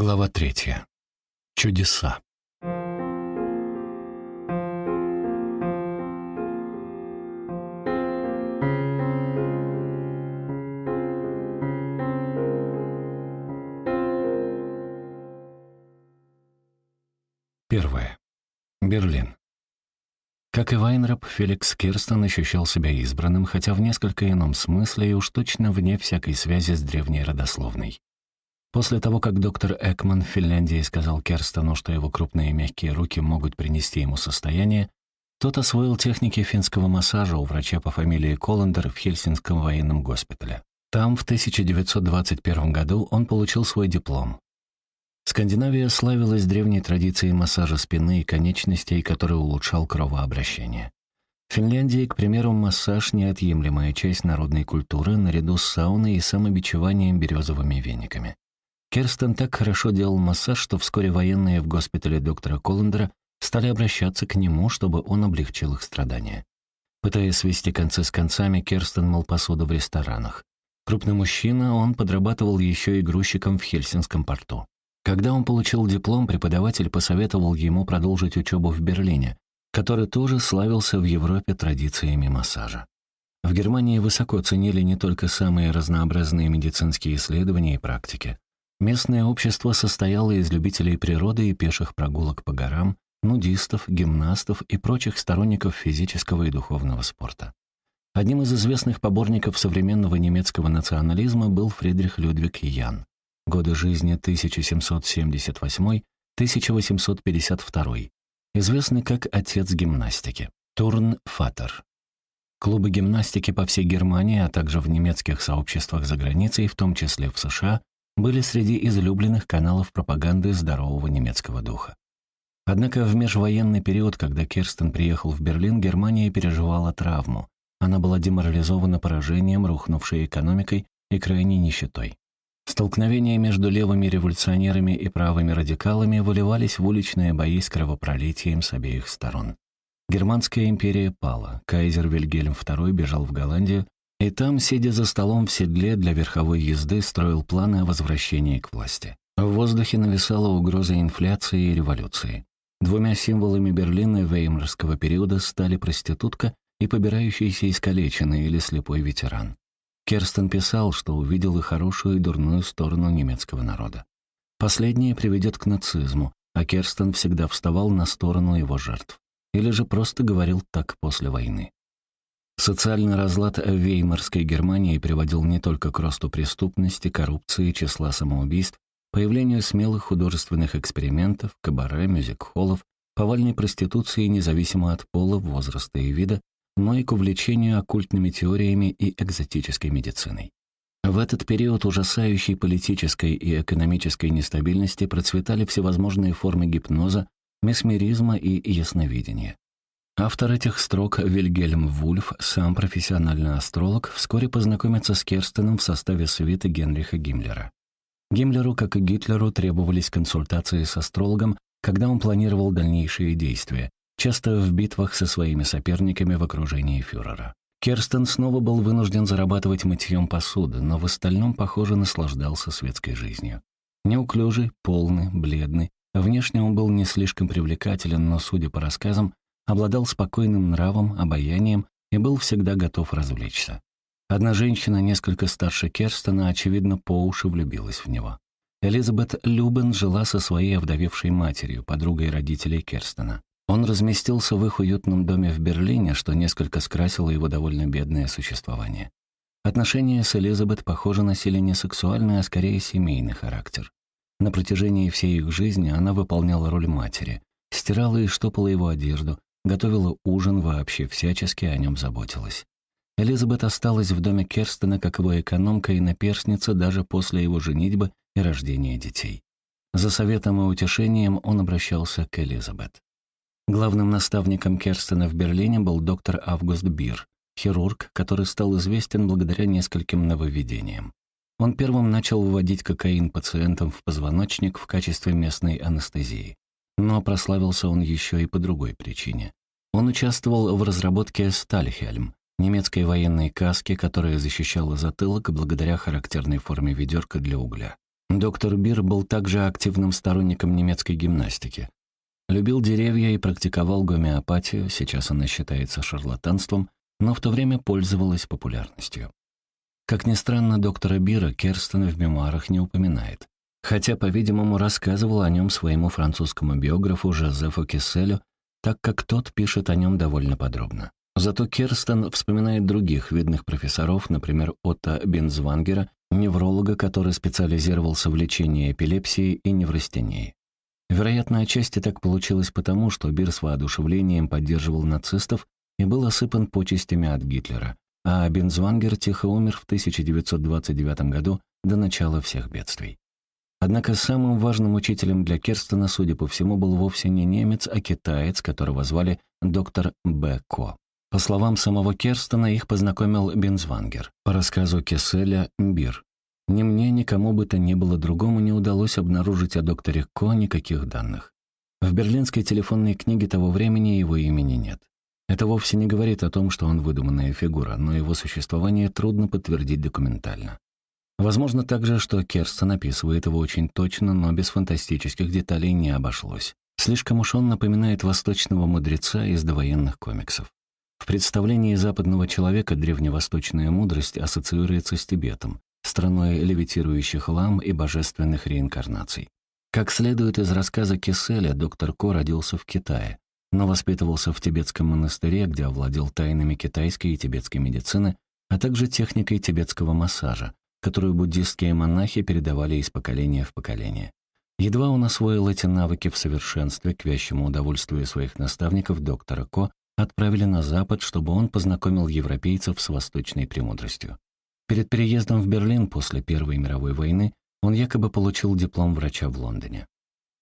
Глава третья. Чудеса. Первое. Берлин. Как и Вайнрап, Феликс Кирстен ощущал себя избранным, хотя в несколько ином смысле и уж точно вне всякой связи с древней родословной. После того, как доктор Экман в Финляндии сказал Керстену, что его крупные мягкие руки могут принести ему состояние, тот освоил техники финского массажа у врача по фамилии Коллендер в Хельсинском военном госпитале. Там в 1921 году он получил свой диплом. Скандинавия славилась древней традицией массажа спины и конечностей, который улучшал кровообращение. В Финляндии, к примеру, массаж — неотъемлемая часть народной культуры наряду с сауной и самобичеванием березовыми вениками. Керстен так хорошо делал массаж, что вскоре военные в госпитале доктора Коллендера стали обращаться к нему, чтобы он облегчил их страдания. Пытаясь свести концы с концами, Керстен мыл посуду в ресторанах. Крупный мужчина, он подрабатывал еще и грузчиком в Хельсинском порту. Когда он получил диплом, преподаватель посоветовал ему продолжить учебу в Берлине, который тоже славился в Европе традициями массажа. В Германии высоко ценили не только самые разнообразные медицинские исследования и практики. Местное общество состояло из любителей природы и пеших прогулок по горам, нудистов, гимнастов и прочих сторонников физического и духовного спорта. Одним из известных поборников современного немецкого национализма был Фридрих Людвиг Ян. Годы жизни 1778-1852, известный как отец гимнастики, Турнфатер. Клубы гимнастики по всей Германии, а также в немецких сообществах за границей, в том числе в США, были среди излюбленных каналов пропаганды здорового немецкого духа. Однако в межвоенный период, когда Керстен приехал в Берлин, Германия переживала травму. Она была деморализована поражением, рухнувшей экономикой и крайней нищетой. Столкновения между левыми революционерами и правыми радикалами выливались в уличные бои с кровопролитием с обеих сторон. Германская империя пала, кайзер Вильгельм II бежал в Голландию, и там, сидя за столом в седле для верховой езды, строил планы о возвращении к власти. В воздухе нависала угроза инфляции и революции. Двумя символами Берлина веймарского периода стали проститутка и побирающийся искалеченный или слепой ветеран. Керстен писал, что увидел и хорошую, и дурную сторону немецкого народа. Последнее приведет к нацизму, а Керстен всегда вставал на сторону его жертв. Или же просто говорил так после войны. Социальный разлад в Веймарской Германии приводил не только к росту преступности, коррупции, числа самоубийств, появлению смелых художественных экспериментов, кабаре, мюзик-холлов, повальной проституции независимо от пола, возраста и вида, но и к увлечению оккультными теориями и экзотической медициной. В этот период ужасающей политической и экономической нестабильности процветали всевозможные формы гипноза, месмеризма и ясновидения. Автор этих строк Вильгельм Вульф, сам профессиональный астролог, вскоре познакомится с Керстеном в составе свиты Генриха Гиммлера. Гиммлеру, как и Гитлеру, требовались консультации с астрологом, когда он планировал дальнейшие действия, часто в битвах со своими соперниками в окружении фюрера. Керстен снова был вынужден зарабатывать мытьем посуды, но в остальном, похоже, наслаждался светской жизнью. Неуклюжий, полный, бледный, внешне он был не слишком привлекателен, но, судя по рассказам, обладал спокойным нравом, обаянием и был всегда готов развлечься. Одна женщина, несколько старше Керстена, очевидно, по уши влюбилась в него. Элизабет Любен жила со своей овдовевшей матерью, подругой родителей Керстена. Он разместился в их уютном доме в Берлине, что несколько скрасило его довольно бедное существование. Отношения с Элизабет, похоже, носили не сексуальный, а скорее семейный характер. На протяжении всей их жизни она выполняла роль матери, стирала и штопала его одежду, готовила ужин, вообще всячески о нем заботилась. Элизабет осталась в доме Керстена как его экономка и наперсница даже после его женитьбы и рождения детей. За советом и утешением он обращался к Элизабет. Главным наставником Керстена в Берлине был доктор Август Бир, хирург, который стал известен благодаря нескольким нововведениям. Он первым начал вводить кокаин пациентам в позвоночник в качестве местной анестезии. Но прославился он еще и по другой причине. Он участвовал в разработке «Стальхельм», немецкой военной каски, которая защищала затылок благодаря характерной форме ведерка для угля. Доктор Бир был также активным сторонником немецкой гимнастики. Любил деревья и практиковал гомеопатию, сейчас она считается шарлатанством, но в то время пользовалась популярностью. Как ни странно, доктора Бира Керстен в мемуарах не упоминает, хотя, по-видимому, рассказывал о нем своему французскому биографу Жозефу Кисселю, так как тот пишет о нем довольно подробно. Зато Керстен вспоминает других видных профессоров, например, Отто Бензвангера, невролога, который специализировался в лечении эпилепсии и неврастении. Вероятно, отчасти так получилось потому, что Бир с воодушевлением поддерживал нацистов и был осыпан почестями от Гитлера, а Бензвангер тихо умер в 1929 году до начала всех бедствий. Однако самым важным учителем для Керстена, судя по всему, был вовсе не немец, а китаец, которого звали доктор Б. Ко. По словам самого Керстена, их познакомил Бензвангер. По рассказу Кесселя — Бир. Ни мне, ни кому бы то ни было другому не удалось обнаружить о докторе Ко никаких данных. В берлинской телефонной книге того времени его имени нет. Это вовсе не говорит о том, что он выдуманная фигура, но его существование трудно подтвердить документально. Возможно также, что Керстен описывает его очень точно, но без фантастических деталей не обошлось. Слишком уж он напоминает восточного мудреца из довоенных комиксов. В представлении западного человека древневосточная мудрость ассоциируется с Тибетом, страной левитирующих лам и божественных реинкарнаций. Как следует из рассказа Киселя, доктор Ко родился в Китае, но воспитывался в тибетском монастыре, где овладел тайнами китайской и тибетской медицины, а также техникой тибетского массажа, которую буддистские монахи передавали из поколения в поколение. Едва он освоил эти навыки в совершенстве, к вящему удовольствию своих наставников доктора Ко отправили на Запад, чтобы он познакомил европейцев с восточной премудростью. Перед переездом в Берлин после Первой мировой войны он якобы получил диплом врача в Лондоне.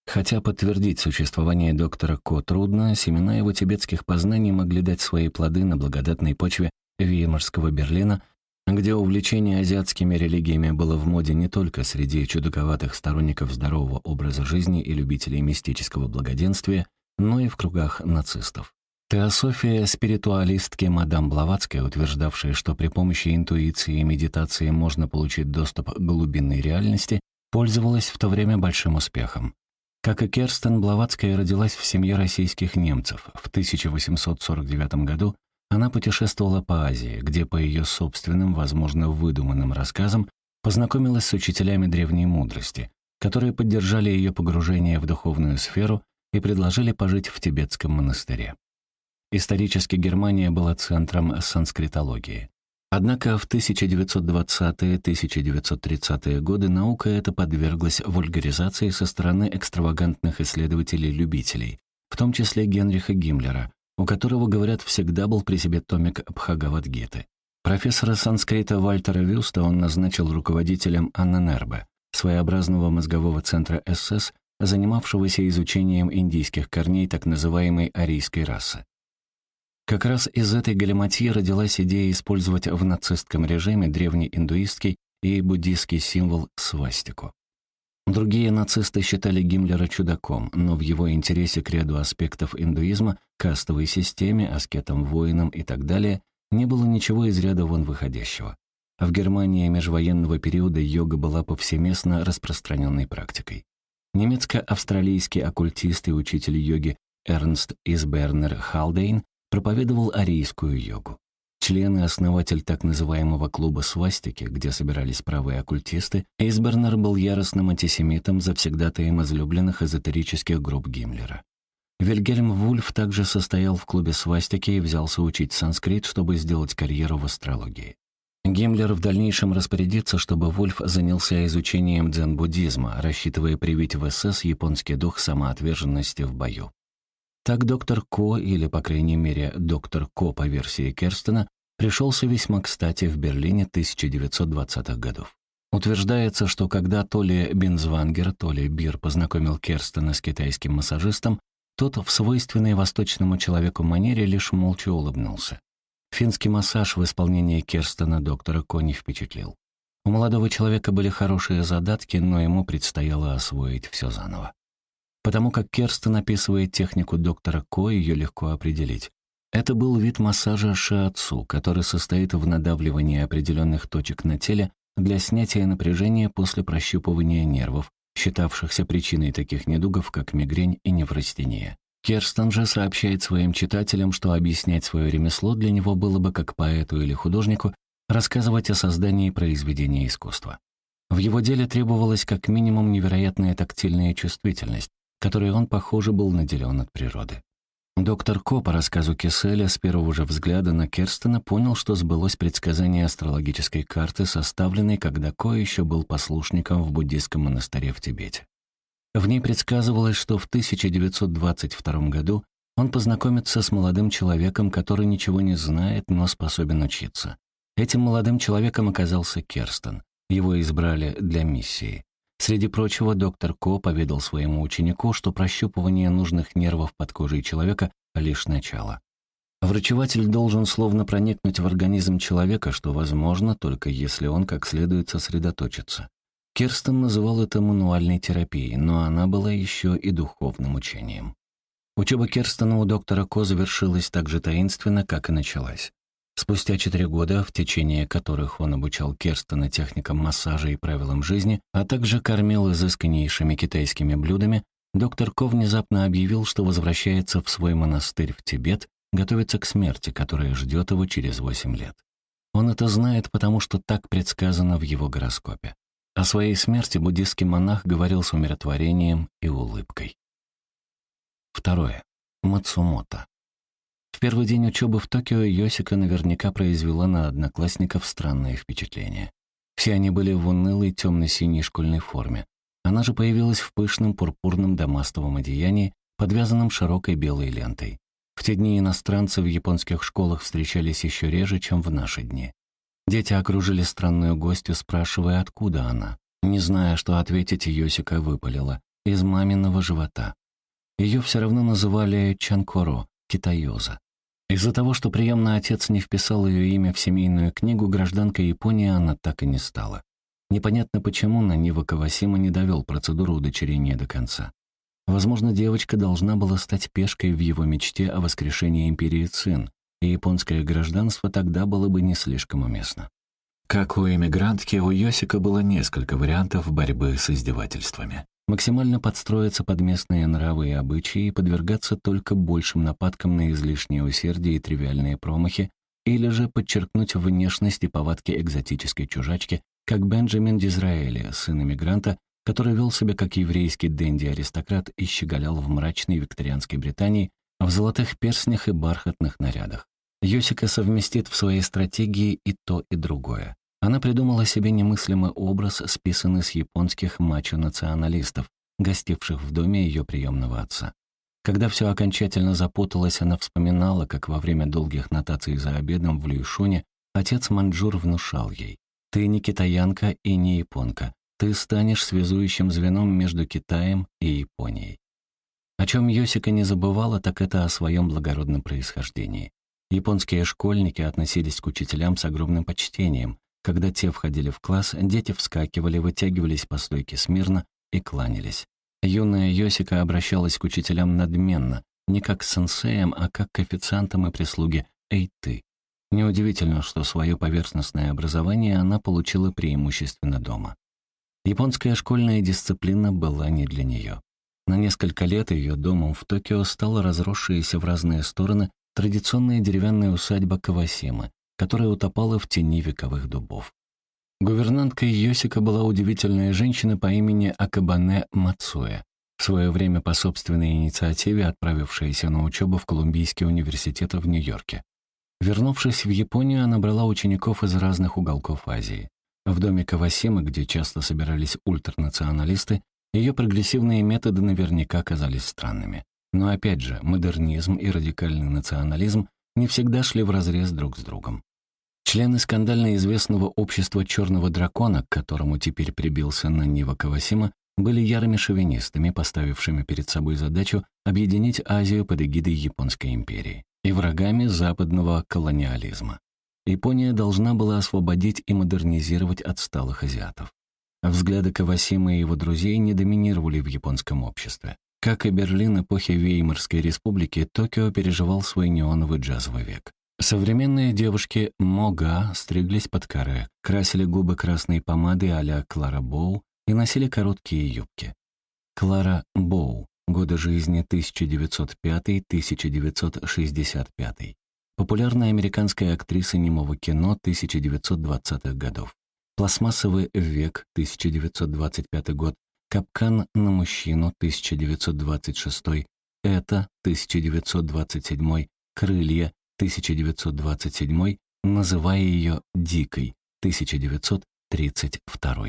Хотя подтвердить существование доктора Ко трудно, семена его тибетских познаний могли дать свои плоды на благодатной почве Веймарского Берлина, где увлечение азиатскими религиями было в моде не только среди чудаковатых сторонников здорового образа жизни и любителей мистического благоденствия, но и в кругах нацистов. Теософия спиритуалистки мадам Блаватская, утверждавшая, что при помощи интуиции и медитации можно получить доступ к глубинной реальности, пользовалась в то время большим успехом. Как и Керстен, Блаватская родилась в семье российских немцев. В 1849 году она путешествовала по Азии, где, по ее собственным, возможно, выдуманным рассказам, познакомилась с учителями древней мудрости, которые поддержали ее погружение в духовную сферу и предложили пожить в тибетском монастыре. Исторически Германия была центром санскритологии. Однако в 1920-1930-е годы наука эта подверглась вульгаризации со стороны экстравагантных исследователей-любителей, в том числе Генриха Гиммлера, у которого, говорят, всегда был при себе томик Бхагавадгиты. Профессора санскрита Вальтера Вюста он назначил руководителем Анненербе, своеобразного мозгового центра СС, занимавшегося изучением индийских корней так называемой арийской расы. Как раз из этой галиматьи родилась идея использовать в нацистском режиме древний индуистский и буддийский символ свастику. Другие нацисты считали Гиммлера чудаком, но в его интересе к ряду аспектов индуизма, кастовой системе, аскетам-воинам и так далее, не было ничего из ряда вон выходящего. В Германии межвоенного периода йога была повсеместно распространенной практикой. Немецко-австралийский оккультист и учитель йоги Эрнст Избернер Халдейн проповедовал арийскую йогу. Член и основатель так называемого клуба «Свастики», где собирались правые оккультисты, Эйсбернер был яростным антисемитом, завсегдатаем излюбленных эзотерических групп Гиммлера. Вильгельм Вульф также состоял в клубе «Свастики» и взялся учить санскрит, чтобы сделать карьеру в астрологии. Гиммлер в дальнейшем распорядится, чтобы Вульф занялся изучением дзен-буддизма, рассчитывая привить в СС японский дух самоотверженности в бою. Так доктор Ко, или, по крайней мере, доктор Ко по версии Керстена, пришелся весьма кстати в Берлине 1920-х годов. Утверждается, что когда то ли Бензвангер, то ли Бир познакомил Керстена с китайским массажистом, тот в свойственной восточному человеку манере лишь молча улыбнулся. Финский массаж в исполнении Керстена доктора Ко не впечатлил. У молодого человека были хорошие задатки, но ему предстояло освоить все заново. Потому как Керстен описывает технику доктора Ко, ее легко определить. Это был вид массажа шиатсу, который состоит в надавливании определенных точек на теле для снятия напряжения после прощупывания нервов, считавшихся причиной таких недугов, как мигрень и неврастения. Керстен же сообщает своим читателям, что объяснять свое ремесло для него было бы как поэту или художнику рассказывать о создании произведения искусства. В его деле требовалась как минимум невероятная тактильная чувствительность, которой он, похоже, был наделен от природы. Доктор Ко по рассказу Кеселя с первого же взгляда на Керстена понял, что сбылось предсказание астрологической карты, составленной, когда Ко еще был послушником в буддийском монастыре в Тибете. В ней предсказывалось, что в 1922 году он познакомится с молодым человеком, который ничего не знает, но способен учиться. Этим молодым человеком оказался Керстен. Его избрали для миссии. Среди прочего, доктор Ко поведал своему ученику, что прощупывание нужных нервов под кожей человека — лишь начало. Врачеватель должен словно проникнуть в организм человека, что возможно только если он как следует сосредоточится. Керстен называл это мануальной терапией, но она была еще и духовным учением. Учеба Керстена у доктора Ко завершилась так же таинственно, как и началась. Спустя четыре года, в течение которых он обучал Керстена техникам массажа и правилам жизни, а также кормил изысканнейшими китайскими блюдами, доктор Ко внезапно объявил, что возвращается в свой монастырь в Тибет, готовится к смерти, которая ждет его через восемь лет. Он это знает, потому что так предсказано в его гороскопе. О своей смерти буддийский монах говорил с умиротворением и улыбкой. Второе. Мацумото. В первый день учебы в Токио Йосика наверняка произвела на одноклассников странное впечатление. Все они были в унылой темно-синей школьной форме. Она же появилась в пышном пурпурном дамастовом одеянии, подвязанном широкой белой лентой. В те дни иностранцы в японских школах встречались еще реже, чем в наши дни. Дети окружили странную гостью, спрашивая, откуда она. Не зная, что ответить, Йосика выпалила. Из маминого живота. Ее все равно называли Чанкоро, китайоза. Из-за того, что приемный отец не вписал ее имя в семейную книгу, гражданка Японии она так и не стала. Непонятно почему Нанива Кавасима не довел процедуру удочерения до конца. Возможно, девочка должна была стать пешкой в его мечте о воскрешении империи Цин, и японское гражданство тогда было бы не слишком уместно. Как у эмигрантки, у Йосика было несколько вариантов борьбы с издевательствами максимально подстроиться под местные нравы и обычаи и подвергаться только большим нападкам на излишнее усердие и тривиальные промахи, или же подчеркнуть внешность и повадки экзотической чужачки, как Бенджамин Дизраэли, сын эмигранта, который вел себя как еврейский денди-аристократ и щеголял в мрачной викторианской Британии в золотых перстнях и бархатных нарядах. Йосика совместит в своей стратегии и то, и другое. Она придумала себе немыслимый образ, списанный с японских мачо-националистов, гостивших в доме ее приемного отца. Когда все окончательно запуталось, она вспоминала, как во время долгих нотаций за обедом в Люишуне отец Манджур внушал ей «Ты не китаянка и не японка. Ты станешь связующим звеном между Китаем и Японией». О чем Йосика не забывала, так это о своем благородном происхождении. Японские школьники относились к учителям с огромным почтением, когда те входили в класс, дети вскакивали, вытягивались по стойке смирно и кланялись. Юная Йосика обращалась к учителям надменно, не как к сенсеям, а как к официантам и прислуге «Эй, ты!». Неудивительно, что свое поверхностное образование она получила преимущественно дома. Японская школьная дисциплина была не для нее. На несколько лет ее домом в Токио стала разросшаяся в разные стороны традиционная деревянная усадьба Кавасимы, которая утопала в тени вековых дубов. Гувернанткой Йосика была удивительная женщина по имени Акабане Мацуэ, в свое время по собственной инициативе отправившаяся на учебу в Колумбийский университет в Нью-Йорке. Вернувшись в Японию, она брала учеников из разных уголков Азии. В доме Кавасимы, где часто собирались ультранационалисты, ее прогрессивные методы наверняка казались странными. Но опять же, модернизм и радикальный национализм не всегда шли вразрез друг с другом. Члены скандально известного общества «Черного дракона», к которому теперь прибился Нанива Кавасима, были ярыми шовинистами, поставившими перед собой задачу объединить Азию под эгидой Японской империи и врагами западного колониализма. Япония должна была освободить и модернизировать отсталых азиатов. Взгляды Кавасима и его друзей не доминировали в японском обществе. Как и Берлин эпохи Веймарской республики, Токио переживал свой неоновый джазовый век. Современные девушки Мога стриглись под каре, красили губы красной помадой а-ля Клара Боу и носили короткие юбки. Клара Боу. Годы жизни 1905-1965. Популярная американская актриса немого кино 1920-х годов. Пластмассовый век 1925 год. Капкан на мужчину 1926. Это 1927. Крылья 1927, называя ее «Дикой» 1932.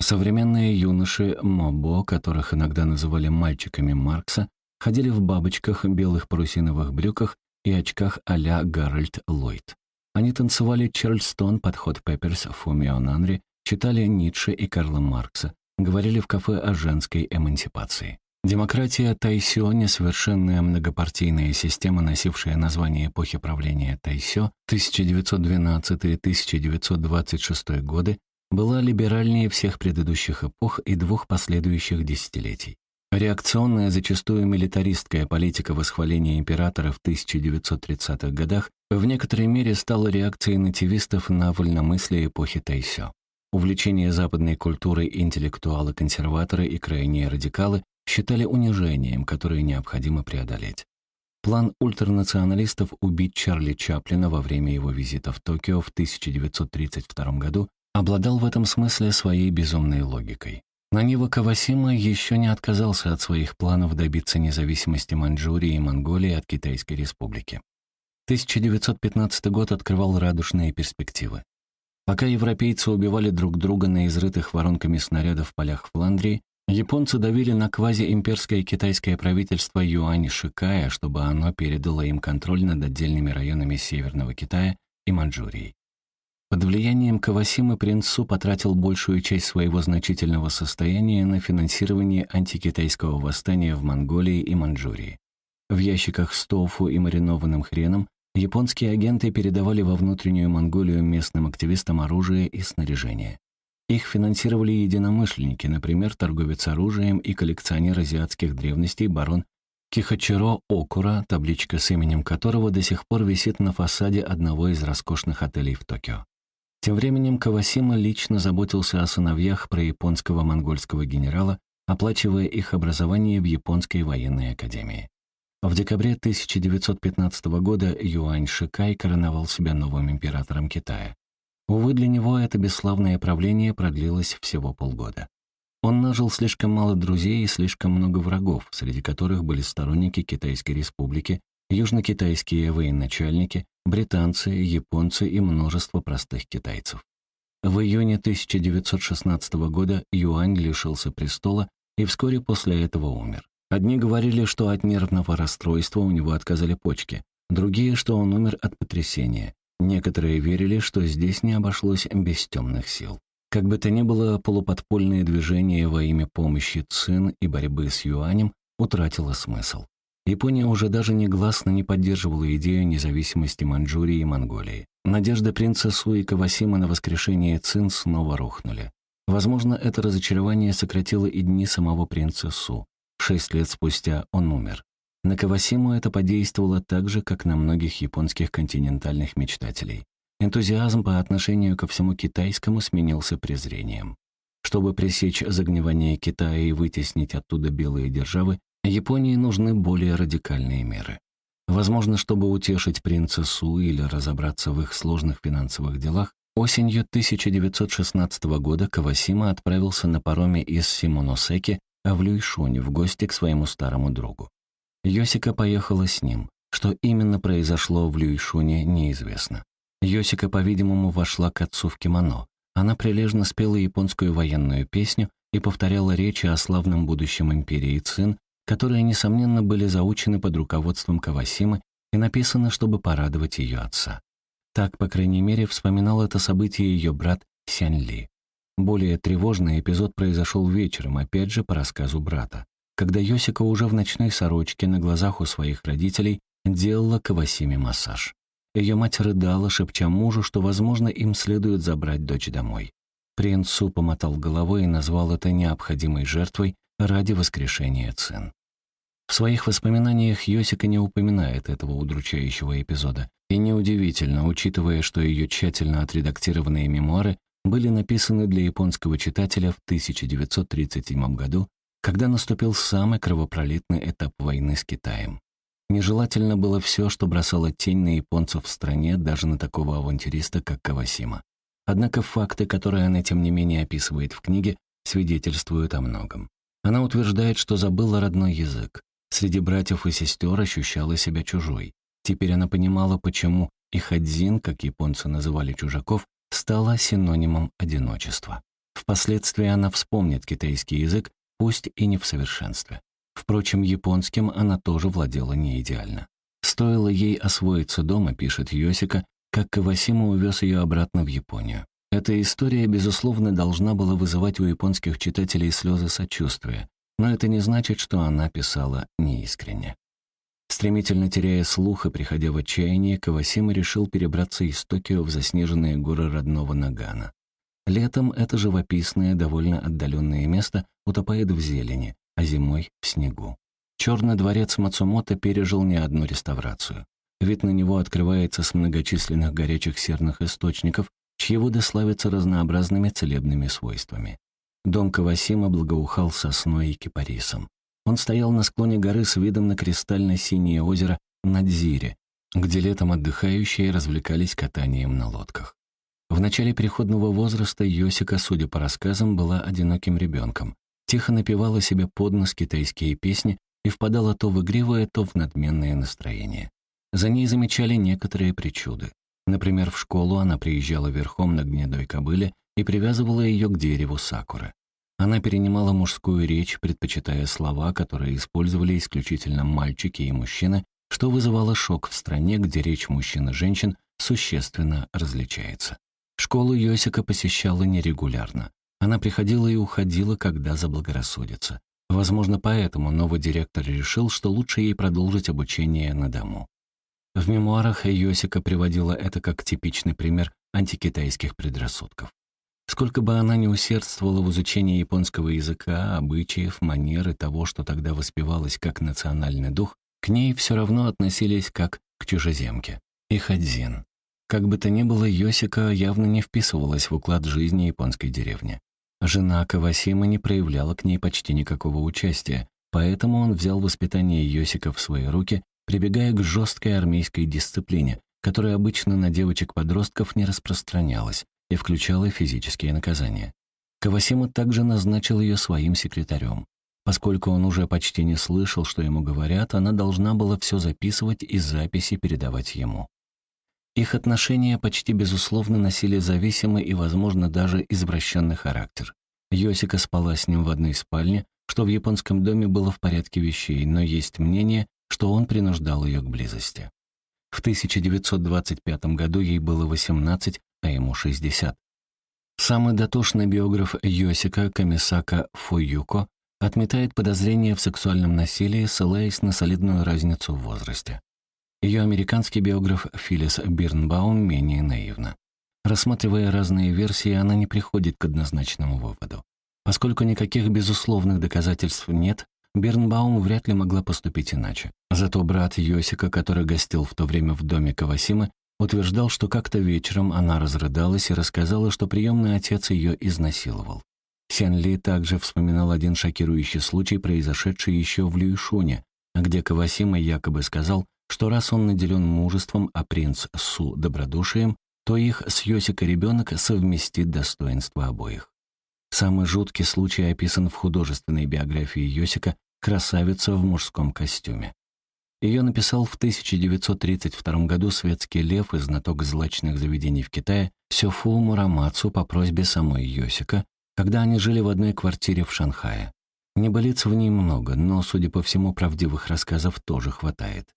Современные юноши Мобо, которых иногда называли мальчиками Маркса, ходили в бабочках, белых парусиновых брюках и очках а-ля Гарольд Ллойд. Они танцевали Чарльстон под Хот Пепперс, Фумио Нанри, читали Ницше и Карла Маркса, говорили в кафе о женской эмансипации. Демократия Тайсё, несовершенная многопартийная система, носившая название эпохи правления Тайсё 1912-1926 годы, была либеральнее всех предыдущих эпох и двух последующих десятилетий. Реакционная, зачастую милитаристская политика восхваления императора в 1930-х годах в некоторой мере стала реакцией нативистов на вольномыслие эпохи Тайсё. Увлечение западной культурой интеллектуалы-консерваторы и крайние радикалы считали унижением, которое необходимо преодолеть. План ультранационалистов убить Чарли Чаплина во время его визита в Токио в 1932 году обладал в этом смысле своей безумной логикой. Нанива Кавасима еще не отказался от своих планов добиться независимости Маньчжурии и Монголии от Китайской республики. 1915 год открывал радужные перспективы. Пока европейцы убивали друг друга на изрытых воронками снарядов полях Фландрии, Японцы давили на квазиимперское китайское правительство Юань Шикая, чтобы оно передало им контроль над отдельными районами Северного Китая и Маньчжурии. Под влиянием Кавасимы принц Су потратил большую часть своего значительного состояния на финансирование антикитайского восстания в Монголии и Маньчжурии. В ящиках с тофу и маринованным хреном японские агенты передавали во внутреннюю Монголию местным активистам оружие и снаряжение. Их финансировали единомышленники, например, торговец оружием и коллекционер азиатских древностей барон Кихачиро Окура, табличка с именем которого до сих пор висит на фасаде одного из роскошных отелей в Токио. Тем временем Кавасима лично заботился о сыновьях прояпонского монгольского генерала, оплачивая их образование в Японской военной академии. В декабре 1915 года Юань Шикай короновал себя новым императором Китая. Увы, для него это бесславное правление продлилось всего полгода. Он нажил слишком мало друзей и слишком много врагов, среди которых были сторонники Китайской республики, южнокитайские военачальники, британцы, японцы и множество простых китайцев. В июне 1916 года Юань лишился престола и вскоре после этого умер. Одни говорили, что от нервного расстройства у него отказали почки, другие, что он умер от потрясения. Некоторые верили, что здесь не обошлось без темных сил. Как бы то ни было, полуподпольное движение во имя помощи Цин и борьбы с Юанем утратило смысл. Япония уже даже негласно не поддерживала идею независимости Маньчжурии и Монголии. Надежды принца Суи Кавасима на воскрешение Цин снова рухнули. Возможно, это разочарование сократило и дни самого принца Су. Шесть лет спустя он умер. На Кавасиму это подействовало так же, как на многих японских континентальных мечтателей. Энтузиазм по отношению ко всему китайскому сменился презрением. Чтобы пресечь загнивание Китая и вытеснить оттуда белые державы, Японии нужны более радикальные меры. Возможно, чтобы утешить принца Су или разобраться в их сложных финансовых делах, осенью 1916 года Кавасима отправился на пароме из Симоносеки в Люйшунь в гости к своему старому другу. Йосика поехала с ним. Что именно произошло в Люишуне, неизвестно. Йосика, по-видимому, вошла к отцу в кимоно. Она прилежно спела японскую военную песню и повторяла речи о славном будущем империи Цин, которые, несомненно, были заучены под руководством Кавасимы и написаны, чтобы порадовать ее отца. Так, по крайней мере, вспоминал это событие ее брат Сянь Ли. Более тревожный эпизод произошел вечером, опять же, по рассказу брата когда Йосика уже в ночной сорочке на глазах у своих родителей делала Кавасиме массаж. Ее мать рыдала, шепча мужу, что, возможно, им следует забрать дочь домой. Принц помотал головой и назвал это необходимой жертвой ради воскрешения Цин. В своих воспоминаниях Йосика не упоминает этого удручающего эпизода. И неудивительно, учитывая, что ее тщательно отредактированные мемуары были написаны для японского читателя в 1937 году, когда наступил самый кровопролитный этап войны с Китаем. Нежелательно было все, что бросало тень на японцев в стране, даже на такого авантюриста, как Кавасима. Однако факты, которые она тем не менее описывает в книге, свидетельствуют о многом. Она утверждает, что забыла родной язык. Среди братьев и сестер ощущала себя чужой. Теперь она понимала, почему и хадзин, как японцы называли чужаков, стала синонимом одиночества. Впоследствии она вспомнит китайский язык, пусть и не в совершенстве. Впрочем, японским она тоже владела не идеально. Стоило ей освоиться дома, пишет Йосика, как Кавасима увез ее обратно в Японию. Эта история, безусловно, должна была вызывать у японских читателей слезы сочувствия, но это не значит, что она писала неискренне. Стремительно теряя слух и приходя в отчаяние, Кавасима решил перебраться из Токио в заснеженные горы родного Нагана. Летом это живописное, довольно отдаленное место утопает в зелени, а зимой — в снегу. Черный дворец Мацумото пережил не одну реставрацию. Вид на него открывается с многочисленных горячих серных источников, чьи воды славятся разнообразными целебными свойствами. Дом Кавасима благоухал сосной и кипарисом. Он стоял на склоне горы с видом на кристально-синее озеро Надзире, где летом отдыхающие развлекались катанием на лодках. В начале переходного возраста Йосика, судя по рассказам, была одиноким ребенком. Тихо напевала себе под нос китайские песни и впадала то в игривое, то в надменное настроение. За ней замечали некоторые причуды. Например, в школу она приезжала верхом на гнедой кобыле и привязывала ее к дереву сакуры. Она перенимала мужскую речь, предпочитая слова, которые использовали исключительно мальчики и мужчины, что вызывало шок в стране, где речь мужчин и женщин существенно различается. Школу Йосика посещала нерегулярно. Она приходила и уходила, когда заблагорассудится. Возможно, поэтому новый директор решил, что лучше ей продолжить обучение на дому. В мемуарах Йосика приводила это как типичный пример антикитайских предрассудков. Сколько бы она ни усердствовала в изучении японского языка, обычаев, манер и того, что тогда воспевалось как национальный дух, к ней все равно относились как к чужеземке. И Хадзин. Как бы то ни было, Йосика явно не вписывалась в уклад жизни японской деревни. Жена Кавасима не проявляла к ней почти никакого участия, поэтому он взял воспитание Йосика в свои руки, прибегая к жесткой армейской дисциплине, которая обычно на девочек-подростков не распространялась, и включала физические наказания. Кавасима также назначил ее своим секретарем. Поскольку он уже почти не слышал, что ему говорят, она должна была все записывать и записи передавать ему. Их отношения почти безусловно носили зависимый и, возможно, даже извращенный характер. Йосика спала с ним в одной спальне, что в японском доме было в порядке вещей, но есть мнение, что он принуждал ее к близости. В 1925 году ей было 18, а ему 60. Самый дотошный биограф Йосика Камисака Фуюко отметает подозрения в сексуальном насилии, ссылаясь на солидную разницу в возрасте. Ее американский биограф Филлис Бирнбаум менее наивна. Рассматривая разные версии, она не приходит к однозначному выводу. Поскольку никаких безусловных доказательств нет, Бирнбаум вряд ли могла поступить иначе. Зато брат Йосика, который гостил в то время в доме Кавасимы, утверждал, что как-то вечером она разрыдалась и рассказала, что приемный отец ее изнасиловал. Сен Ли также вспоминал один шокирующий случай, произошедший еще в Люишуне, где Кавасима якобы сказал, что раз он наделен мужеством, а принц Су — добродушием, то их с Йосика ребенок совместит достоинства обоих. Самый жуткий случай описан в художественной биографии Йосика «Красавица в мужском костюме». Ее написал в 1932 году светский лев и знаток злачных заведений в Китае Сёфу Мурамацу по просьбе самой Йосика, когда они жили в одной квартире в Шанхае. Небылиц в ней много, но, судя по всему, правдивых рассказов тоже хватает.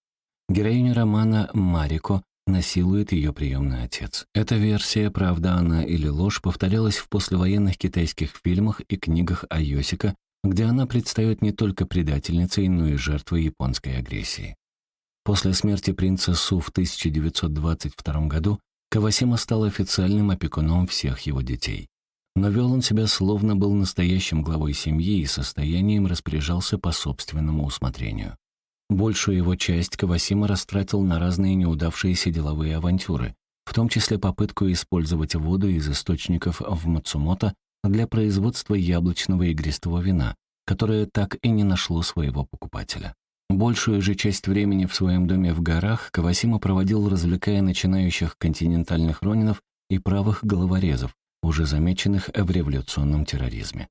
Героиню романа Марико насилует ее приемный отец. Эта версия, правда она или ложь, повторялась в послевоенных китайских фильмах и книгах о Йосика, где она предстает не только предательницей, но и жертвой японской агрессии. После смерти принца Су в 1922 году Кавасима стал официальным опекуном всех его детей. Но вел он себя словно был настоящим главой семьи и состоянием распоряжался по собственному усмотрению. Большую его часть Кавасима растратил на разные неудавшиеся деловые авантюры, в том числе попытку использовать воду из источников в Мацумото для производства яблочного игристого вина, которое так и не нашло своего покупателя. Большую же часть времени в своем доме в горах Кавасима проводил, развлекая начинающих континентальных ронинов и правых головорезов, уже замеченных в революционном терроризме.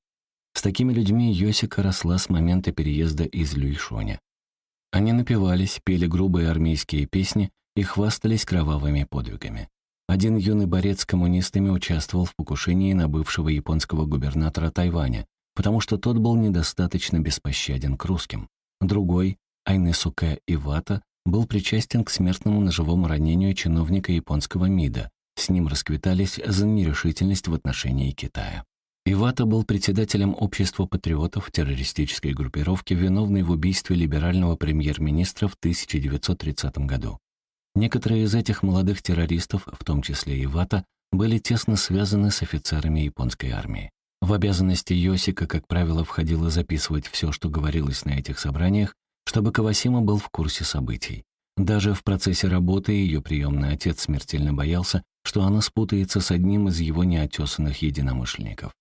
С такими людьми Йосика росла с момента переезда из Люишоня. Они напевались, пели грубые армейские песни и хвастались кровавыми подвигами. Один юный борец с коммунистами участвовал в покушении на бывшего японского губернатора Тайваня, потому что тот был недостаточно беспощаден к русским. Другой, Айнесуке Ивата, был причастен к смертному ножевому ранению чиновника японского МИДа. С ним расквитались за нерешительность в отношении Китая. Ивата был председателем Общества патриотов террористической группировки, виновной в убийстве либерального премьер-министра в 1930 году. Некоторые из этих молодых террористов, в том числе Ивата, были тесно связаны с офицерами японской армии. В обязанности Йосика, как правило, входило записывать все, что говорилось на этих собраниях, чтобы Кавасима был в курсе событий. Даже в процессе работы ее приемный отец смертельно боялся, что она спутается с одним из его неотесанных единомышленников.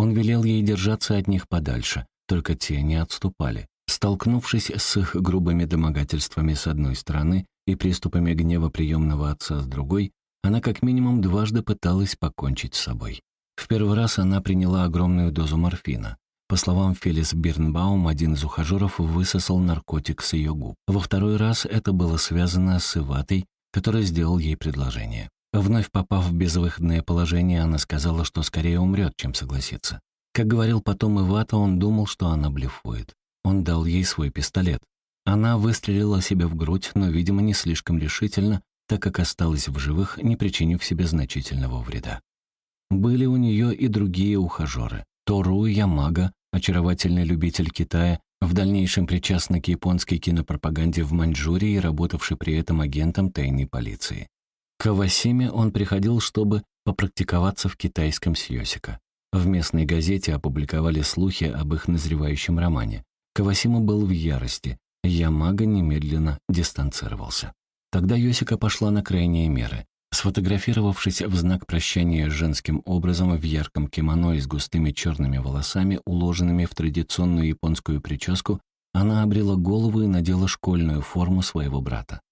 Он велел ей держаться от них подальше, только те не отступали. Столкнувшись с их грубыми домогательствами с одной стороны и приступами гнева приемного отца с другой, она как минимум дважды пыталась покончить с собой. В первый раз она приняла огромную дозу морфина. По словам Фелис Бирнбаум, один из ухажеров высосал наркотик с ее губ. Во второй раз это было связано с Иватой, который сделал ей предложение. Вновь попав в безвыходное положение, она сказала, что скорее умрет, чем согласится. Как говорил потом Ивата, он думал, что она блефует. Он дал ей свой пистолет. Она выстрелила себе в грудь, но, видимо, не слишком решительно, так как осталась в живых, не причинив себе значительного вреда. Были у нее и другие ухажеры. Тору Ямага, очаровательный любитель Китая, в дальнейшем причастный к японской кинопропаганде в Маньчжурии, работавший при этом агентом тайной полиции. К Кавасиме он приходил, чтобы попрактиковаться в китайском с Йосика. В местной газете опубликовали слухи об их назревающем романе. Кавасима был в ярости, Ямага немедленно дистанцировался. Тогда Йосика пошла на крайние меры. Сфотографировавшись в знак прощания женским образом в ярком кимоно и с густыми черными волосами, уложенными в традиционную японскую прическу, она обрела голову и надела школьную форму своего брата.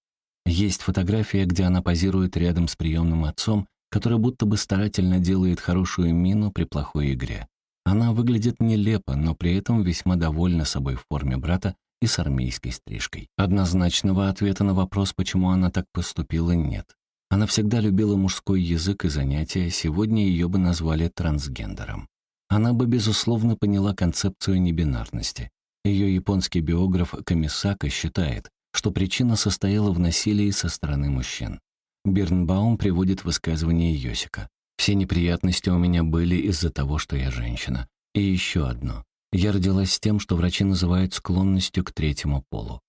Есть фотография, где она позирует рядом с приемным отцом, который будто бы старательно делает хорошую мину при плохой игре. Она выглядит нелепо, но при этом весьма довольна собой в форме брата и с армейской стрижкой. Однозначного ответа на вопрос, почему она так поступила, нет. Она всегда любила мужской язык и занятия, сегодня ее бы назвали трансгендером. Она бы, безусловно, поняла концепцию небинарности. Ее японский биограф Камисака считает, что причина состояла в насилии со стороны мужчин. Бирнбаум приводит высказывание Йосика. «Все неприятности у меня были из-за того, что я женщина. И еще одно. Я родилась с тем, что врачи называют склонностью к третьему полу.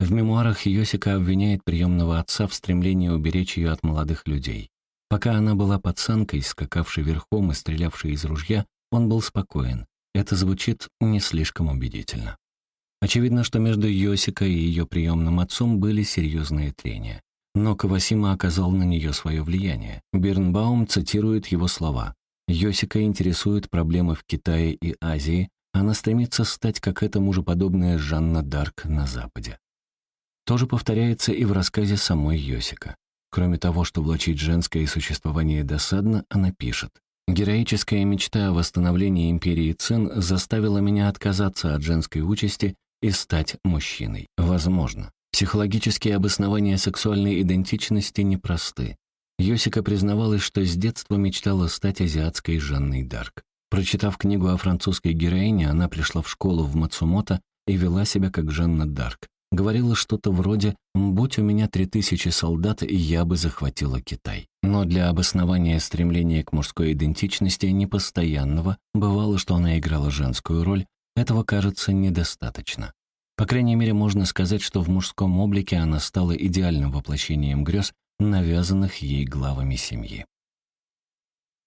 В мемуарах Йосика обвиняет приемного отца в стремлении уберечь ее от молодых людей. Пока она была пацанкой, скакавшей верхом и стрелявшей из ружья, он был спокоен. Это звучит не слишком убедительно. Очевидно, что между Йосика и ее приемным отцом были серьезные трения. Но Кавасима оказал на нее свое влияние. Бирнбаум цитирует его слова. «Йосика интересует проблемы в Китае и Азии, она стремится стать как эта мужеподобная Жанна Дарк на Западе». То же повторяется и в рассказе самой Йосика. Кроме того, что влачить женское существование досадно, она пишет. «Героическая мечта о восстановлении империи Цин заставила меня отказаться от женской участи и стать мужчиной. Возможно. Психологические обоснования сексуальной идентичности непросты. Йосика признавалась, что с детства мечтала стать азиатской Жанной Дарк. Прочитав книгу о французской героине, она пришла в школу в Мацумото и вела себя как Жанна Дарк. Говорила что-то вроде «Будь у меня три тысячи солдат, и я бы захватила Китай». Но для обоснования стремления к мужской идентичности непостоянного бывало, что она играла женскую роль, этого кажется недостаточно. По крайней мере, можно сказать, что в мужском облике она стала идеальным воплощением грез, навязанных ей главами семьи.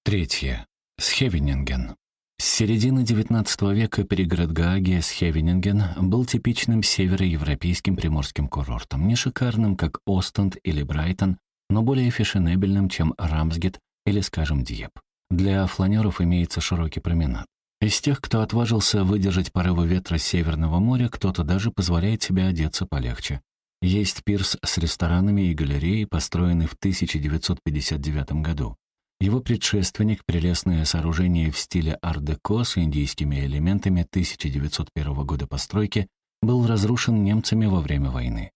Третье. Схевенинген. С середины XIX века пригород Гааги Схевенинген был типичным североевропейским приморским курортом, не шикарным, как Остенд или Брайтон, но более фешенебельным, чем Рамсгет или, скажем, Дьеп. Для фланеров имеется широкий променад. Из тех, кто отважился выдержать порывы ветра Северного моря, кто-то даже позволяет себе одеться полегче. Есть пирс с ресторанами и галереей, построенный в 1959 году. Его предшественник, прелестное сооружение в стиле ар-деко с индийскими элементами 1901 года постройки, был разрушен немцами во время войны.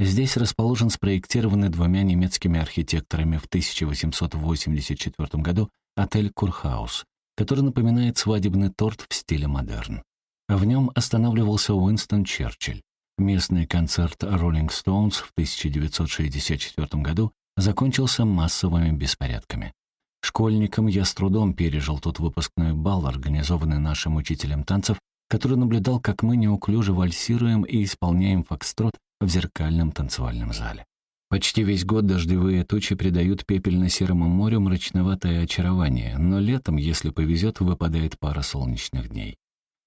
Здесь расположен спроектированный двумя немецкими архитекторами в 1884 году отель «Курхаус», который напоминает свадебный торт в стиле модерн. В нем останавливался Уинстон Черчилль. Местный концерт «Роллинг Стоунс» в 1964 году закончился массовыми беспорядками. Школьником я с трудом пережил тот выпускной бал, организованный нашим учителем танцев, который наблюдал, как мы неуклюже вальсируем и исполняем фокстрот в зеркальном танцевальном зале. Почти весь год дождевые тучи придают пепельно-серому морю мрачноватое очарование, но летом, если повезет, выпадает пара солнечных дней.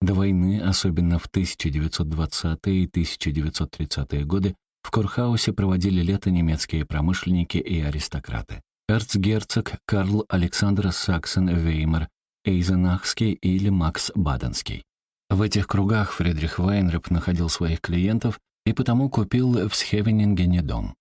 До войны, особенно в 1920-е и 1930-е годы, в Курхаусе проводили лето немецкие промышленники и аристократы эрцгерцог Карл Александр Саксен-Веймар, Эйзенахский или Макс Баденский. В этих кругах Фридрих Вайнреп находил своих клиентов и потому купил в Схевенингене дом.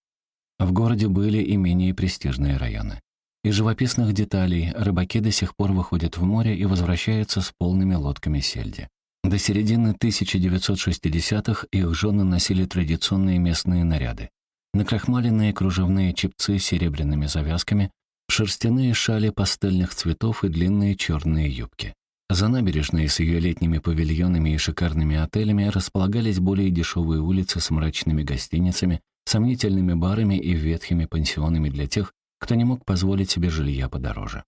В городе были и менее престижные районы. Из живописных деталей рыбаки до сих пор выходят в море и возвращаются с полными лодками сельди. До середины 1960-х их жены носили традиционные местные наряды накрахмаленные кружевные чепцы с серебряными завязками, шерстяные шали пастельных цветов и длинные черные юбки. За набережной с ее летними павильонами и шикарными отелями располагались более дешевые улицы с мрачными гостиницами, сомнительными барами и ветхими пансионами для тех, кто не мог позволить себе жилья подороже.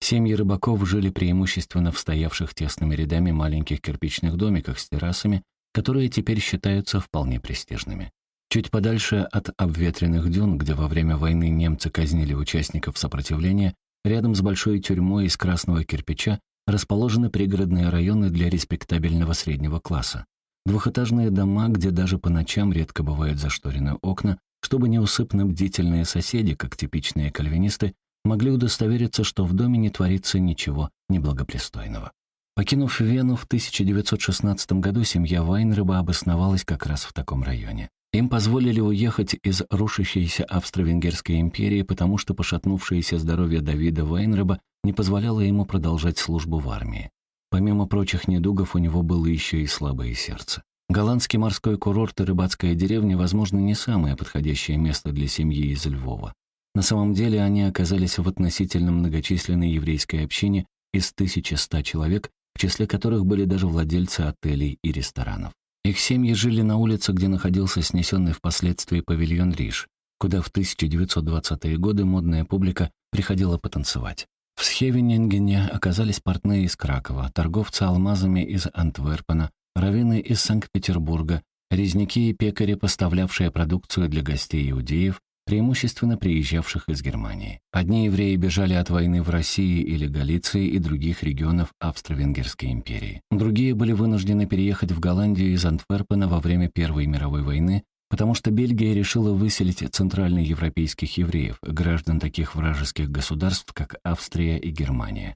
Семьи рыбаков жили преимущественно в стоявших тесными рядами маленьких кирпичных домиках с террасами, которые теперь считаются вполне престижными. Чуть подальше от обветренных дюн, где во время войны немцы казнили участников сопротивления, рядом с большой тюрьмой из красного кирпича расположены пригородные районы для респектабельного среднего класса. Двухэтажные дома, где даже по ночам редко бывают зашторены окна, чтобы неусыпно бдительные соседи, как типичные кальвинисты, могли удостовериться, что в доме не творится ничего неблагопристойного. Покинув Вену в 1916 году, семья Вайнреба обосновалась как раз в таком районе. Им позволили уехать из рушащейся Австро-Венгерской империи, потому что пошатнувшееся здоровье Давида Вайнреба не позволяло ему продолжать службу в армии. Помимо прочих недугов, у него было еще и слабое сердце. Голландский морской курорт и рыбацкая деревня, возможно, не самое подходящее место для семьи из Львова. На самом деле они оказались в относительно многочисленной еврейской общине из 1100 человек, в числе которых были даже владельцы отелей и ресторанов. Их семьи жили на улице, где находился снесенный впоследствии павильон Риш, куда в 1920-е годы модная публика приходила потанцевать. В Схевенингене оказались портные из Кракова, торговцы алмазами из Антверпена, раввины из Санкт-Петербурга, резники и пекари, поставлявшие продукцию для гостей иудеев, преимущественно приезжавших из Германии. Одни евреи бежали от войны в России или Галиции и других регионов Австро-Венгерской империи. Другие были вынуждены переехать в Голландию из Антверпена во время Первой мировой войны, потому что Бельгия решила выселить центральноевропейских евреев, граждан таких вражеских государств, как Австрия и Германия.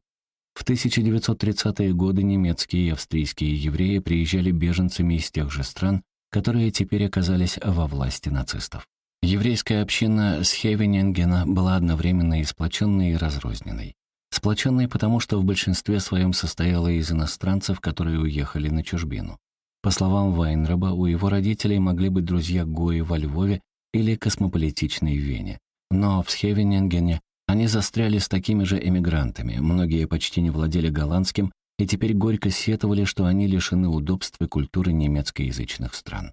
В 1930-е годы немецкие и австрийские евреи приезжали беженцами из тех же стран, которые теперь оказались во власти нацистов. Еврейская община Схевенингена была одновременно и сплоченной, и разрозненной. Сплоченной потому, что в большинстве своем состояла из иностранцев, которые уехали на чужбину. По словам Вайнреба, у его родителей могли быть друзья Гои во Львове или космополитичной Вене. Но в Схевенингене они застряли с такими же эмигрантами, многие почти не владели голландским и теперь горько сетовали, что они лишены удобств и культуры немецкоязычных стран.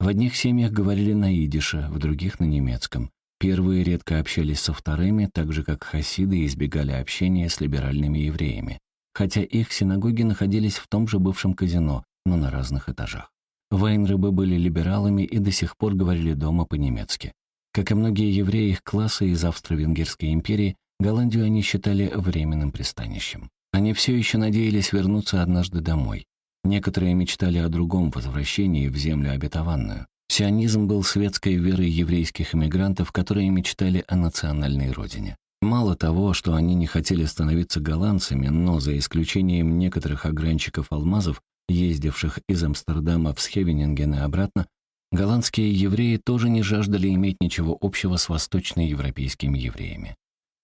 В одних семьях говорили на идише, в других — на немецком. Первые редко общались со вторыми, так же как хасиды избегали общения с либеральными евреями, хотя их синагоги находились в том же бывшем казино, но на разных этажах. Вайнрыбы были либералами и до сих пор говорили дома по-немецки. Как и многие евреи их класса из Австро-Венгерской империи, Голландию они считали временным пристанищем. Они все еще надеялись вернуться однажды домой. Некоторые мечтали о другом возвращении в землю обетованную. Сионизм был светской верой еврейских эмигрантов, которые мечтали о национальной родине. Мало того, что они не хотели становиться голландцами, но за исключением некоторых огранчиков алмазов, ездивших из Амстердама в Схевенинген и обратно, голландские евреи тоже не жаждали иметь ничего общего с восточноевропейскими евреями.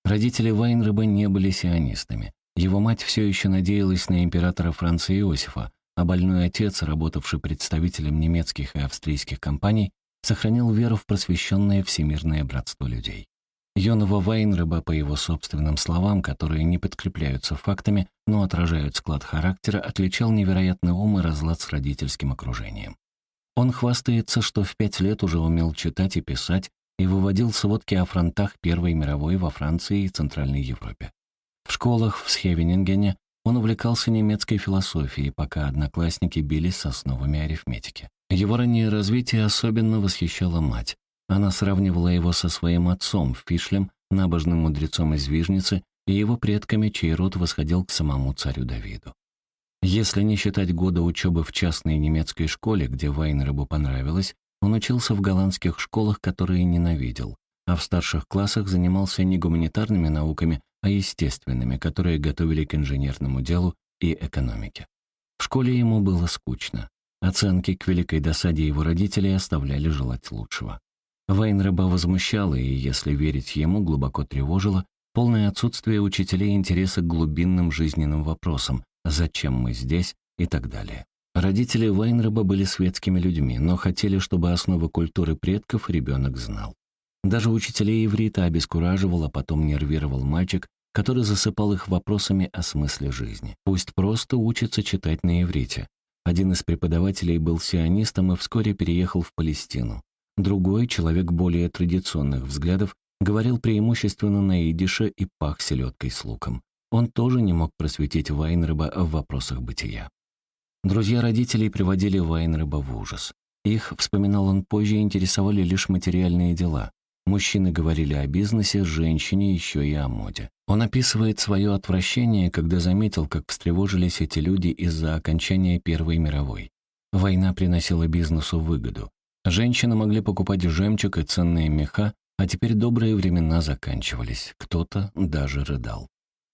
Родители Вайнреба не были сионистами. Его мать все еще надеялась на императора Франца Иосифа, а больной отец, работавший представителем немецких и австрийских компаний, сохранил веру в просвещенное всемирное братство людей. Юного Вайнреба, по его собственным словам, которые не подкрепляются фактами, но отражают склад характера, отличал невероятный ум и разлад с родительским окружением. Он хвастается, что в пять лет уже умел читать и писать и выводил сводки о фронтах Первой мировой во Франции и Центральной Европе. В школах в Схевенингене он увлекался немецкой философией, пока одноклассники бились с основами арифметики. Его раннее развитие особенно восхищала мать. Она сравнивала его со своим отцом, Фишлем, набожным мудрецом из Вижницы, и его предками, чей род восходил к самому царю Давиду. Если не считать года учебы в частной немецкой школе, где Вайнеребу понравилось, он учился в голландских школах, которые ненавидел, а в старших классах занимался не гуманитарными науками, а естественными, которые готовили к инженерному делу и экономике. В школе ему было скучно. Оценки к великой досаде его родителей оставляли желать лучшего. Вайнреба возмущала и, если верить ему, глубоко тревожило полное отсутствие учителей интереса к глубинным жизненным вопросам «зачем мы здесь?» и так далее. Родители Вайнреба были светскими людьми, но хотели, чтобы основы культуры предков ребенок знал. Даже учителей иврита обескураживал, а потом нервировал мальчик, который засыпал их вопросами о смысле жизни. Пусть просто учится читать на иврите. Один из преподавателей был сионистом и вскоре переехал в Палестину. Другой, человек более традиционных взглядов, говорил преимущественно на идише и пах селедкой с луком. Он тоже не мог просветить Вайнреба в вопросах бытия. Друзья родителей приводили Вайнреба в ужас. Их, вспоминал он позже, интересовали лишь материальные дела. Мужчины говорили о бизнесе, женщине еще и о моде. Он описывает свое отвращение, когда заметил, как встревожились эти люди из-за окончания Первой мировой. Война приносила бизнесу выгоду. Женщины могли покупать жемчуг и ценные меха, а теперь добрые времена заканчивались. Кто-то даже рыдал.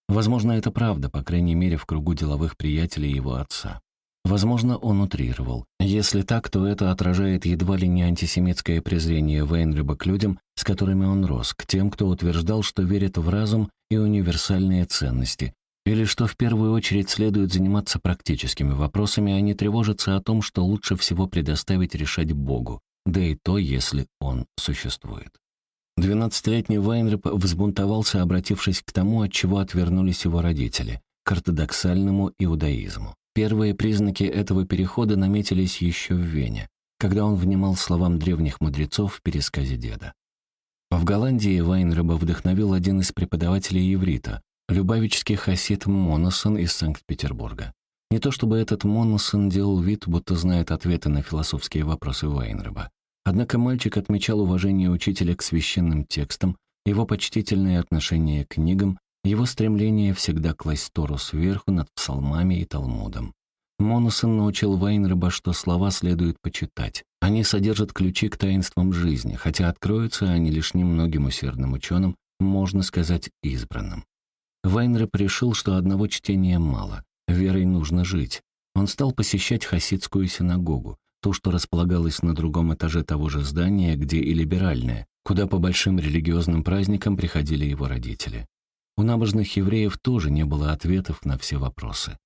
Возможно, это правда, по крайней мере, в кругу деловых приятелей его отца. Возможно, он утрировал. Если так, то это отражает едва ли не антисемитское презрение Вейнреба к людям, с которыми он рос, к тем, кто утверждал, что верит в разум и универсальные ценности, или что в первую очередь следует заниматься практическими вопросами, а не тревожиться о том, что лучше всего предоставить решать Богу, да и то, если Он существует. Двенадцатилетний Вайнреп взбунтовался, обратившись к тому, от чего отвернулись его родители — к ортодоксальному иудаизму. Первые признаки этого перехода наметились еще в Вене, когда он внимал словам древних мудрецов в пересказе деда. В Голландии Вайнреба вдохновил один из преподавателей иврита, Любавический хасид Моносон из Санкт-Петербурга. Не то чтобы этот Моносон делал вид, будто знает ответы на философские вопросы Вайнреба. Однако мальчик отмечал уважение учителя к священным текстам, его почтительное отношение к книгам, его стремление всегда класть Тору сверху над псалмами и Талмудом. Моносон научил Вайнреба, что слова следует почитать. Они содержат ключи к таинствам жизни, хотя откроются они лишь немногим усердным ученым, можно сказать, избранным. Вайнреп решил, что одного чтения мало, верой нужно жить. Он стал посещать хасидскую синагогу, ту, что располагалась на другом этаже того же здания, где и либеральная, куда по большим религиозным праздникам приходили его родители. У набожных евреев тоже не было ответов на все вопросы.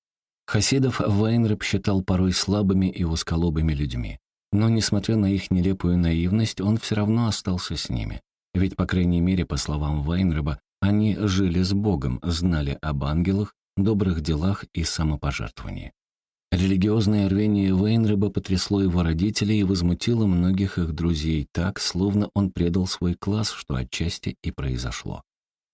Хасидов Вайнреп считал порой слабыми и узколобыми людьми. Но, несмотря на их нелепую наивность, он все равно остался с ними. Ведь, по крайней мере, по словам Вайнреба, они жили с Богом, знали об ангелах, добрых делах и самопожертвовании. Религиозное рвение Вейнреба потрясло его родителей и возмутило многих их друзей так, словно он предал свой класс, что отчасти и произошло.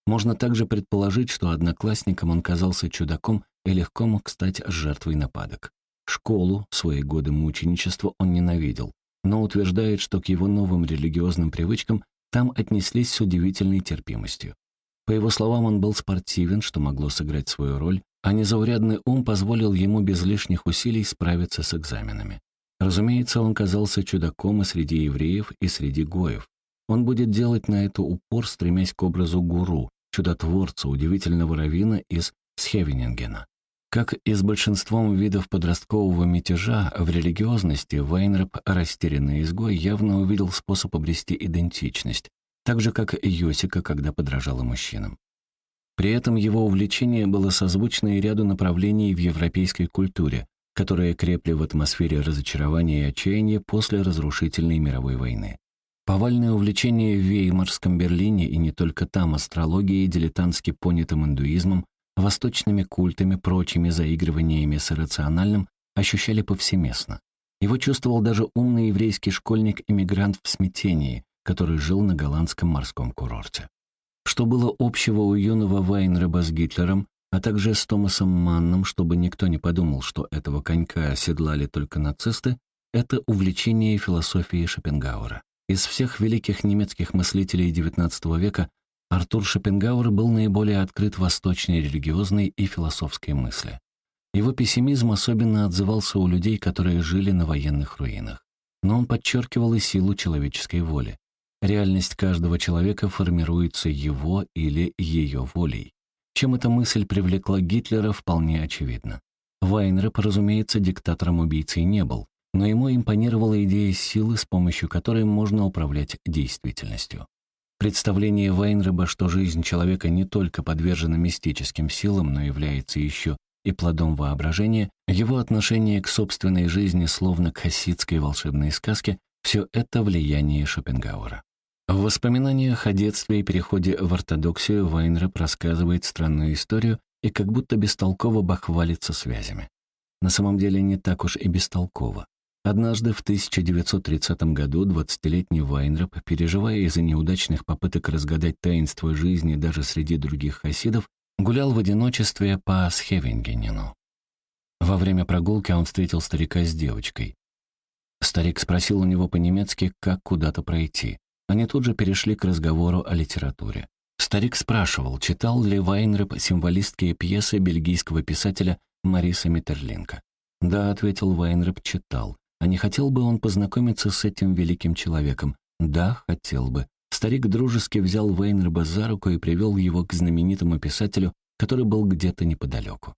Можно также предположить, что одноклассникам он казался чудаком и легко мог стать жертвой нападок. Школу, свои годы мученичества он ненавидел, но утверждает, что к его новым религиозным привычкам там отнеслись с удивительной терпимостью. По его словам, он был спортивен, что могло сыграть свою роль, а незаурядный ум позволил ему без лишних усилий справиться с экзаменами. Разумеется, он казался чудаком и среди евреев, и среди гоев. Он будет делать на это упор, стремясь к образу гуру, чудотворца, удивительного равина из Схевенингена. Как и с большинством видов подросткового мятежа, в религиозности Вайнреп, растерянный изгой, явно увидел способ обрести идентичность, так же, как Йосика, когда подражала мужчинам. При этом его увлечение было созвучно и ряду направлений в европейской культуре, которые крепли в атмосфере разочарования и отчаяния после разрушительной мировой войны. Повальное увлечение в Веймарском Берлине и не только там астрологией, дилетантски понятым индуизмом, восточными культами, прочими заигрываниями с иррациональным ощущали повсеместно. Его чувствовал даже умный еврейский школьник-иммигрант в смятении, который жил на голландском морском курорте. Что было общего у юного Вайнреба с Гитлером, а также с Томасом Манном, чтобы никто не подумал, что этого конька оседлали только нацисты, это увлечение философией Шопенгауэра. Из всех великих немецких мыслителей XIX века Артур Шопенгауэр был наиболее открыт восточной религиозной и философской мысли. Его пессимизм особенно отзывался у людей, которые жили на военных руинах. Но он подчеркивал и силу человеческой воли. Реальность каждого человека формируется его или ее волей. Чем эта мысль привлекла Гитлера, вполне очевидно. Вайнреп, разумеется, диктатором-убийцей не был, но ему импонировала идея силы, с помощью которой можно управлять действительностью. Представление Вайнреба, что жизнь человека не только подвержена мистическим силам, но является еще и плодом воображения, его отношение к собственной жизни словно к хасидской волшебной сказке, все это влияние Шопенгауэра. В воспоминаниях о детстве и переходе в ортодоксию Вайнреб рассказывает странную историю и как будто бестолково бахвалится связями. На самом деле не так уж и бестолково. Однажды в 1930 году 20-летний Вайнреп, переживая из-за неудачных попыток разгадать таинство жизни даже среди других хасидов, гулял в одиночестве по Схевенгенену. Во время прогулки он встретил старика с девочкой. Старик спросил у него по-немецки, как куда-то пройти. Они тут же перешли к разговору о литературе. Старик спрашивал, читал ли Вайнреп символистские пьесы бельгийского писателя Мариса Миттерлинка. «Да», — ответил Вайнреп, — «читал. А не хотел бы он познакомиться с этим великим человеком? Да, хотел бы. Старик дружески взял Вейнерба за руку и привел его к знаменитому писателю, который был где-то неподалеку.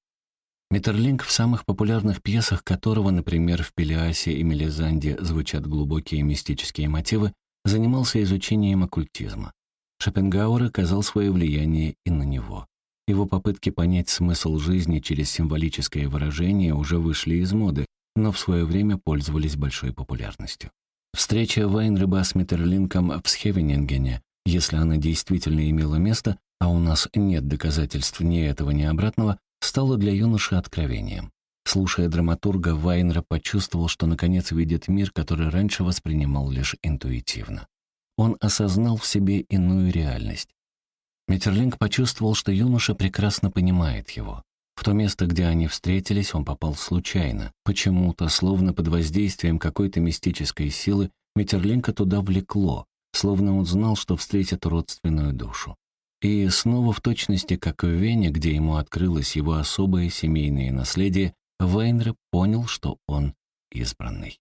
Метерлинг, в самых популярных пьесах которого, например, в Пелиасе и Мелизанде звучат глубокие мистические мотивы, занимался изучением оккультизма. Шопенгауэр оказал свое влияние и на него. Его попытки понять смысл жизни через символическое выражение уже вышли из моды, но в свое время пользовались большой популярностью. Встреча Вайнреба с Миттерлинком в Схевенингене, если она действительно имела место, а у нас нет доказательств ни этого, ни обратного, стала для юноши откровением. Слушая драматурга, Вайнера почувствовал, что наконец видит мир, который раньше воспринимал лишь интуитивно. Он осознал в себе иную реальность. Миттерлинг почувствовал, что юноша прекрасно понимает его. В то место, где они встретились, он попал случайно. Почему-то, словно под воздействием какой-то мистической силы, Метерлинка туда влекло, словно он знал, что встретит родственную душу. И снова в точности, как в Вене, где ему открылось его особое семейное наследие, Вайнре понял, что он избранный.